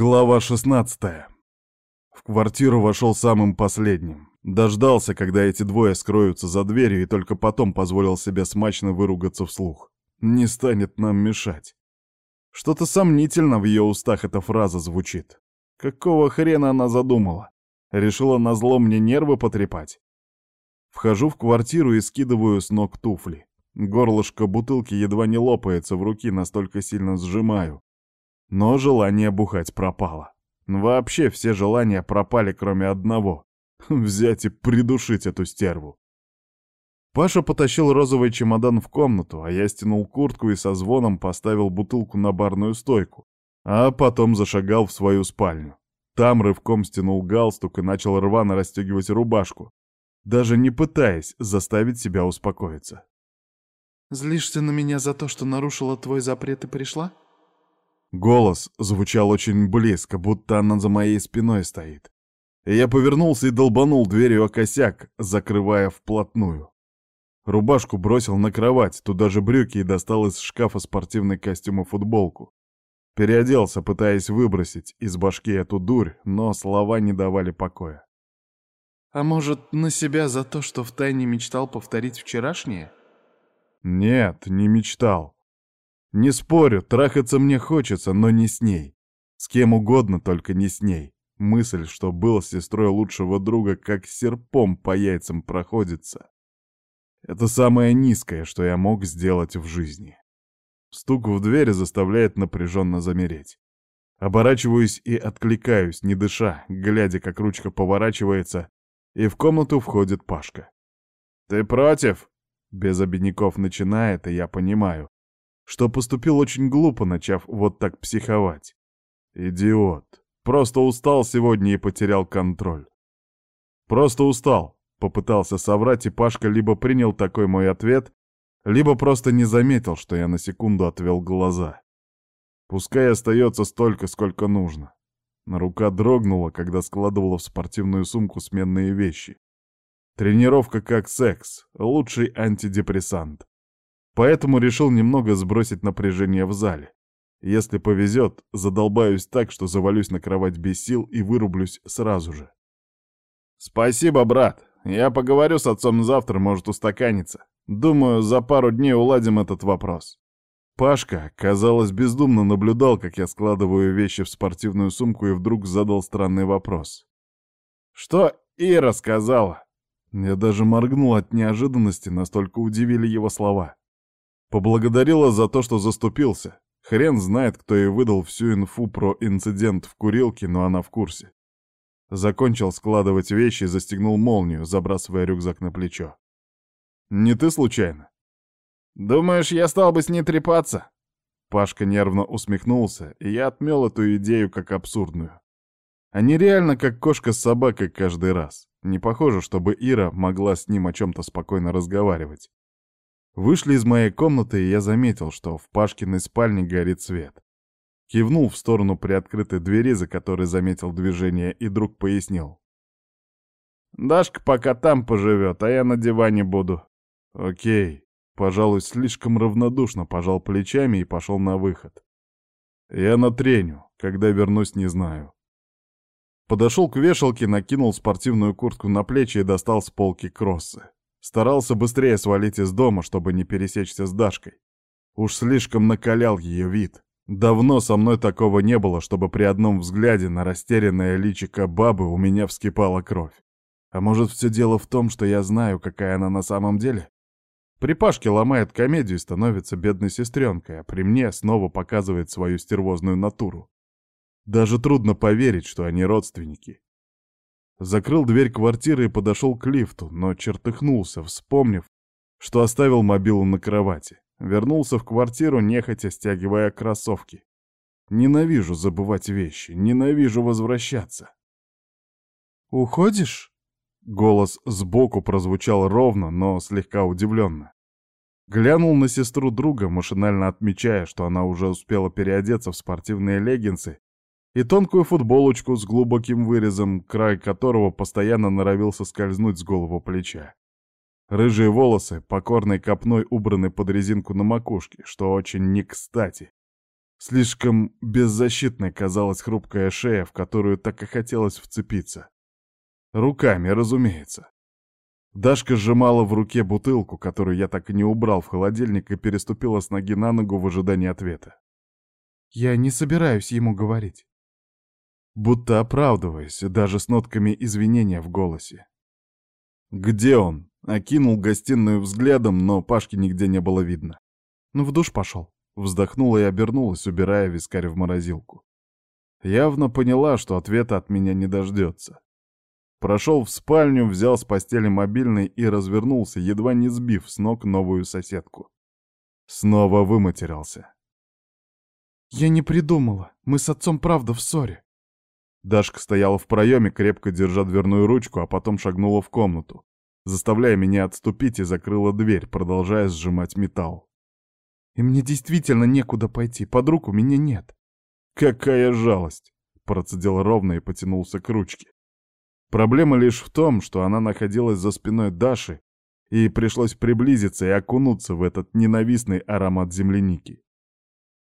Глава 16. В квартиру вошел самым последним. Дождался, когда эти двое скроются за дверью, и только потом позволил себе смачно выругаться вслух. Не станет нам мешать. Что-то сомнительно в ее устах эта фраза звучит. Какого хрена она задумала? Решила назло мне нервы потрепать? Вхожу в квартиру и скидываю с ног туфли. Горлышко бутылки едва не лопается в руки, настолько сильно сжимаю. Но желание бухать пропало. Вообще все желания пропали, кроме одного — взять и придушить эту стерву. Паша потащил розовый чемодан в комнату, а я стянул куртку и со звоном поставил бутылку на барную стойку, а потом зашагал в свою спальню. Там рывком стянул галстук и начал рвано расстегивать рубашку, даже не пытаясь заставить себя успокоиться. «Злишься на меня за то, что нарушила твой запрет и пришла?» Голос звучал очень близко, будто она за моей спиной стоит. я повернулся и долбанул дверью о косяк, закрывая вплотную. Рубашку бросил на кровать, туда же брюки и достал из шкафа спортивный костюм и футболку. Переоделся, пытаясь выбросить из башки эту дурь, но слова не давали покоя. «А может, на себя за то, что втайне мечтал повторить вчерашнее?» «Нет, не мечтал. Не спорю, трахаться мне хочется, но не с ней. С кем угодно, только не с ней. Мысль, что был с сестрой лучшего друга, как серпом по яйцам проходится. Это самое низкое, что я мог сделать в жизни. Стук в дверь заставляет напряженно замереть. Оборачиваюсь и откликаюсь, не дыша, глядя, как ручка поворачивается, и в комнату входит Пашка. «Ты против?» Без обиняков начинает, и я понимаю что поступил очень глупо, начав вот так психовать. Идиот. Просто устал сегодня и потерял контроль. Просто устал. Попытался соврать, и Пашка либо принял такой мой ответ, либо просто не заметил, что я на секунду отвел глаза. Пускай остается столько, сколько нужно. Рука дрогнула, когда складывала в спортивную сумку сменные вещи. Тренировка как секс, лучший антидепрессант. Поэтому решил немного сбросить напряжение в зале. Если повезет, задолбаюсь так, что завалюсь на кровать без сил и вырублюсь сразу же. «Спасибо, брат. Я поговорю с отцом завтра, может, устаканиться. Думаю, за пару дней уладим этот вопрос». Пашка, казалось, бездумно наблюдал, как я складываю вещи в спортивную сумку и вдруг задал странный вопрос. «Что Ира сказала?» Я даже моргнул от неожиданности, настолько удивили его слова. Поблагодарила за то, что заступился. Хрен знает, кто ей выдал всю инфу про инцидент в курилке, но она в курсе. Закончил складывать вещи и застегнул молнию, забрасывая рюкзак на плечо. «Не ты случайно?» «Думаешь, я стал бы с ней трепаться?» Пашка нервно усмехнулся, и я отмел эту идею как абсурдную. Они реально как кошка с собакой каждый раз. Не похоже, чтобы Ира могла с ним о чем-то спокойно разговаривать. Вышли из моей комнаты, и я заметил, что в Пашкиной спальне горит свет. Кивнул в сторону приоткрытой двери, за которой заметил движение, и друг пояснил. «Дашка пока там поживет, а я на диване буду». «Окей». Пожалуй, слишком равнодушно пожал плечами и пошел на выход. «Я на треню. Когда вернусь, не знаю». Подошел к вешалке, накинул спортивную куртку на плечи и достал с полки кроссы. Старался быстрее свалить из дома, чтобы не пересечься с Дашкой. Уж слишком накалял ее вид. Давно со мной такого не было, чтобы при одном взгляде на растерянное личико бабы у меня вскипала кровь. А может, все дело в том, что я знаю, какая она на самом деле? При Пашке ломает комедию и становится бедной сестренкой, а при мне снова показывает свою стервозную натуру. Даже трудно поверить, что они родственники. Закрыл дверь квартиры и подошел к лифту, но чертыхнулся, вспомнив, что оставил мобилу на кровати. Вернулся в квартиру, нехотя стягивая кроссовки. Ненавижу забывать вещи, ненавижу возвращаться. «Уходишь?» Голос сбоку прозвучал ровно, но слегка удивленно. Глянул на сестру друга, машинально отмечая, что она уже успела переодеться в спортивные леггинсы и тонкую футболочку с глубоким вырезом, край которого постоянно норовился скользнуть с голову плеча. Рыжие волосы, покорной копной убраны под резинку на макушке, что очень не кстати. Слишком беззащитной казалась хрупкая шея, в которую так и хотелось вцепиться. Руками, разумеется. Дашка сжимала в руке бутылку, которую я так и не убрал в холодильник, и переступила с ноги на ногу в ожидании ответа. «Я не собираюсь ему говорить». Будто оправдываясь, даже с нотками извинения в голосе. «Где он?» — окинул гостиную взглядом, но Пашки нигде не было видно. «Ну, в душ пошел». Вздохнула и обернулась, убирая вискарь в морозилку. Явно поняла, что ответа от меня не дождется. Прошел в спальню, взял с постели мобильный и развернулся, едва не сбив с ног новую соседку. Снова выматерился. «Я не придумала. Мы с отцом правда в ссоре». Дашка стояла в проеме, крепко держа дверную ручку, а потом шагнула в комнату, заставляя меня отступить и закрыла дверь, продолжая сжимать металл. И мне действительно некуда пойти, подруг у меня нет. Какая жалость! Процедил ровно и потянулся к ручке. Проблема лишь в том, что она находилась за спиной Даши, и пришлось приблизиться и окунуться в этот ненавистный аромат земляники.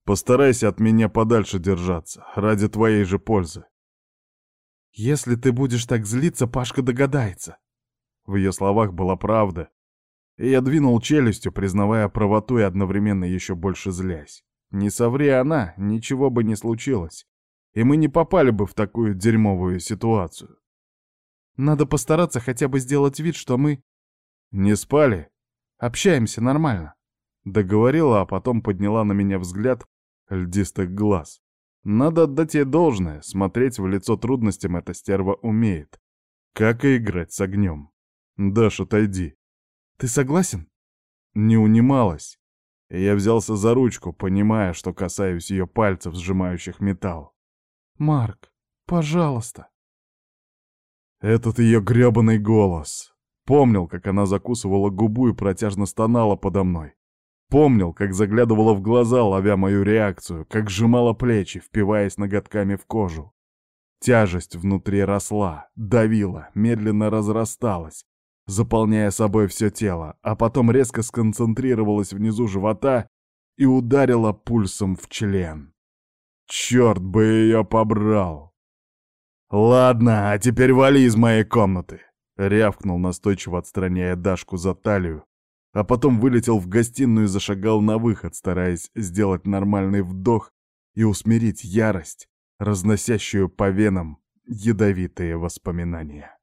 Постарайся от меня подальше держаться, ради твоей же пользы. Если ты будешь так злиться, Пашка догадается. В ее словах была правда, и я двинул челюстью, признавая правоту и одновременно еще больше злясь. Не соври она, ничего бы не случилось, и мы не попали бы в такую дерьмовую ситуацию. Надо постараться хотя бы сделать вид, что мы... Не спали? Общаемся нормально. Договорила, а потом подняла на меня взгляд льдистых глаз. Надо отдать ей должное, смотреть в лицо трудностям эта стерва умеет. Как и играть с огнем. Даш, отойди. Ты согласен?» Не унималась. Я взялся за ручку, понимая, что касаюсь ее пальцев, сжимающих металл. «Марк, пожалуйста!» Этот ее гребаный голос. Помнил, как она закусывала губу и протяжно стонала подо мной. Помнил, как заглядывала в глаза, ловя мою реакцию, как сжимала плечи, впиваясь ноготками в кожу. Тяжесть внутри росла, давила, медленно разрасталась, заполняя собой все тело, а потом резко сконцентрировалась внизу живота и ударила пульсом в член. Черт бы ее побрал! «Ладно, а теперь вали из моей комнаты!» — рявкнул настойчиво, отстраняя Дашку за талию, а потом вылетел в гостиную и зашагал на выход, стараясь сделать нормальный вдох и усмирить ярость, разносящую по венам ядовитые воспоминания.